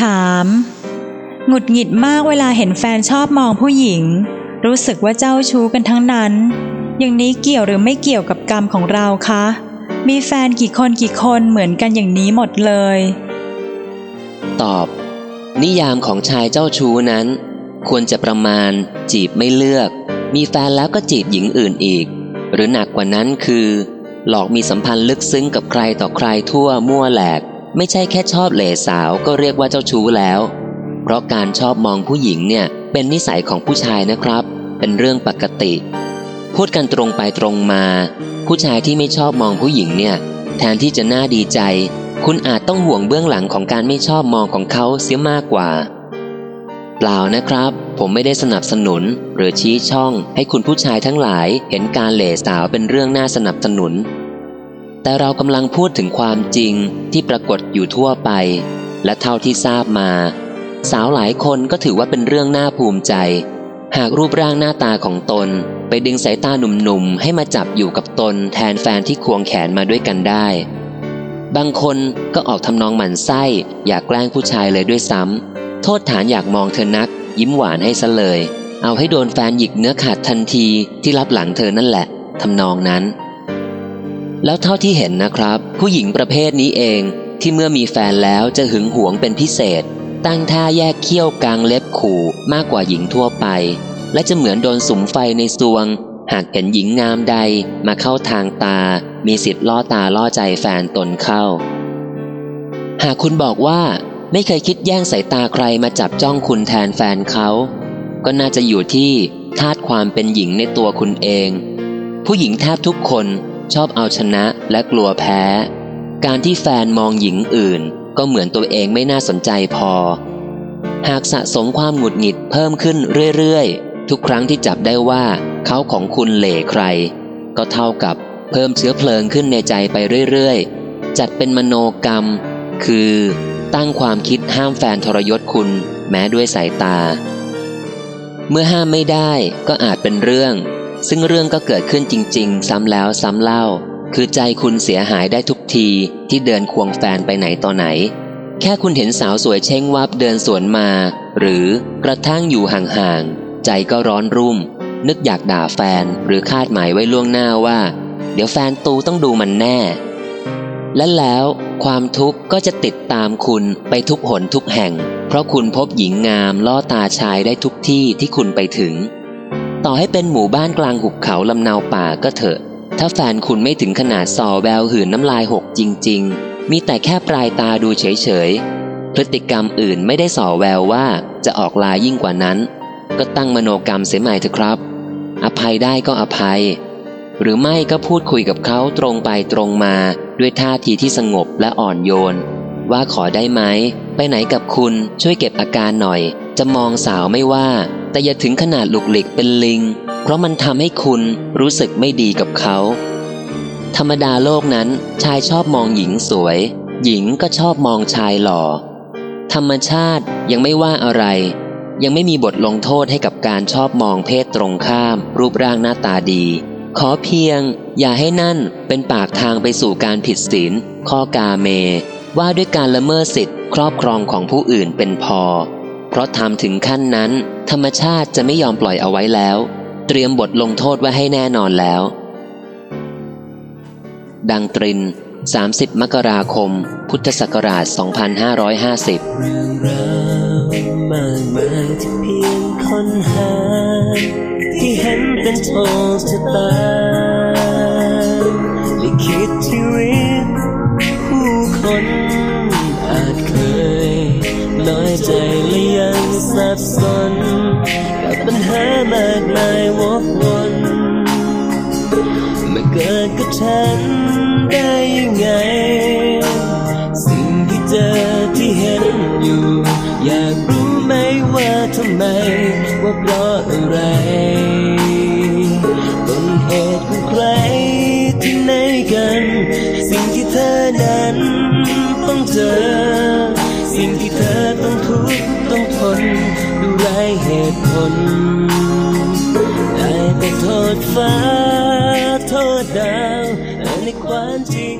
ถาม หงุดหงิดมากเวลาเห็นแฟนชอบมองผู้หญิง รู้สึกว่าเจ้าชู้กันทั้งนั้น อย่างนี้เกี่ยวหรือไม่เกี่ยวกับกรรมของเราคะ มีแฟนกี่คนกี่คนเหมือนกันอย่างนี้หมดเลย ตอบ นิยามของชายเจ้าชู้นั้น ควรจะประมาณ จีบไม่เลือก มีแฟนแล้วก็จีบหญิงอื่นอีก หรือหนักกว่านั้นคือ หลอกมีสัมพันธ์ลึกซึ้งกับใครต่อใครทั่วมั่วแหลก ไม่ใช่แค่ชอบเหล่สาวก็เรียกว่าเจ้าชู้แล้ว เพราะการชอบมองผู้หญิงเนี่ยเป็นนิสัยของผู้ชายนะครับ เป็นเรื่องปกติ พูดกันตรงไปตรงมา ผู้ชายที่ไม่ชอบมองผู้หญิงเนี่ย แทนที่จะน่าดีใจ คุณอาจต้องห่วงเบื้องหลังของการไม่ชอบมองของเขาเสียมากกว่า เปล่านะครับ ผมไม่ได้สนับสนุน หรือชี้ช่อง ให้คุณผู้ชายทั้งหลาย เห็นการเหล่สาวเป็นเรื่องน่าสนับสนุน แต่เรากำลังพูดถึงความจริงที่ปรากฏอยู่ทั่วไป และเท่าที่ทราบมา สาวหลายคนก็ถือว่าเป็นเรื่องน่าภูมิใจ หากรูปร่างหน้าตาของตน ไปดึงสายตาหนุ่มๆ ให้มาจับอยู่กับตนแทนแฟนที่ควงแขนมาด้วยกันได้ บางคนก็ออกทำนองหมันไส้ อยากแกล้งผู้ชายเลยด้วยซ้ำโทษฐานอยากมองเธอนัก ยิ้มหวานให้ซะเลย เอาให้โดนแฟนหยิกเนื้อขาดทันทีที่รับหลังเธอนั่นแหละทำนองนั้น แล้วเท่าที่เห็นนะครับ ผู้หญิงประเภทนี้เองที่เมื่อมีแฟนแล้วจะหึงหวงเป็นพิเศษ ตั้งท่าแยกเขี้ยวกลางเล็บขู่มากกว่าหญิงทั่วไป และจะเหมือนโดนสุมไฟในซวง หากเห็นหญิงงามใดมาเข้าทางตา มีสิทธิ์ล่อตาล่อใจแฟนตนเข้า หากคุณบอกว่าไม่เคยคิดแย่งสายตาใครมาจับจ้องคุณแทนแฟนเขา ก็น่าจะอยู่ที่ธาตุความเป็นหญิงในตัวคุณเอง ผู้หญิงแทบทุกคน ชอบเอาชนะและกลัวแพ้ การที่แฟนมองหญิงอื่น ก็เหมือนตัวเองไม่น่าสนใจพอ หากสะสมความหงุดหงิดเพิ่มขึ้นเรื่อยๆ ทุกครั้งที่จับได้ว่าเขาของคุณเหล่ใคร ก็เท่ากับเพิ่มเชื้อเพลิงขึ้นในใจไปเรื่อยๆ จัดเป็นมโนกรรม คือตั้งความคิดห้ามแฟนทรยศคุณแม้ด้วยสายตา เมื่อห้ามไม่ได้ก็อาจเป็นเรื่อง ซึ่งเรื่องก็เกิดขึ้นจริง ๆ ซ้ำแล้วซ้ำเล่า คือใจคุณเสียหายได้ทุกทีที่เดินควงแฟนไปไหนต่อไหน แค่คุณเห็นสาวสวยเช่งวับเดินสวนมา หรือกระทั่งอยู่ห่างๆ ใจก็ร้อนรุ่ม นึกอยากด่าแฟนหรือคาดหมายไว้ล่วงหน้าว่า เดี๋ยวแฟนตูต้องดูมันแน่ และแล้วความทุกข์ก็จะติดตามคุณไปทุกหนทุกแห่ง เพราะคุณพบหญิงงามล่อตาชายได้ทุกที่ที่คุณไปถึง ต่อให้เป็นหมู่บ้านกลางหุบเขาลำนาวป่าก็เถอะ ถ้าแฟนคุณไม่ถึงขนาดส่อแววหืนน้ำลายหกจริง ๆ มีแต่แค่ปลายตาดูเฉย ๆ พฤติกรรมอื่นไม่ได้ส่อแววว่าจะออกลายยิ่งกว่านั้น ก็ตั้งมโนกรรมเสียใหม่เถอะครับ อภัยได้ก็อภัย หรือไม่ก็พูดคุยกับเขาตรงไปตรงมาด้วยท่าทีที่สงบและอ่อนโยน ว่าขอได้ไหม ไปไหนกับคุณช่วยเก็บอาการหน่อย จะมองสาวไม่ว่า แต่อย่าถึงขนาดหลุกหลิกเป็นลิง เพราะมันทำให้คุณรู้สึกไม่ดีกับเขา ธรรมดาโลกนั้นชายชอบมองหญิงสวย หญิงก็ชอบมองชายหล่อ ธรรมชาติยังไม่ว่าอะไร ยังไม่มีบทลงโทษให้กับการชอบมองเพศตรงข้าม รูปร่างหน้าตาดี ขอเพียง อย่าให้นั่นเป็นปากทางไปสู่การผิดศีลข้อกาเม ว่าด้วยการละเมิดสิทธิครอบครองของผู้อื่นเป็นพอ ราะทำถึงขั้นนั้น ธรรมชาติจะไม่ยอมปล่อยเอาไว้แล้ว เตรียมบทลงโทษไว้ให้แน่นอนแล้ว ดังตริน 30 มกราคม พุทธศักราช 2550 เรื่องราวมากมายที่เพียงค้นหา ที่เห็นเป็นโชคชะตา บสน กับปัญหามากมายวกวนมาเกิดกับฉันได้ยังไง สิ่งที่เจอที่เห็นอยู่ อยากรู้ไหมว่าทำไม ว่าเพราะอะไรต้นเหตุของใครที่ไหนกัน สิ่งที่เธอนั้นต้องเจอ คนได้ไปโทษฟ้าโทษดาวในความจริง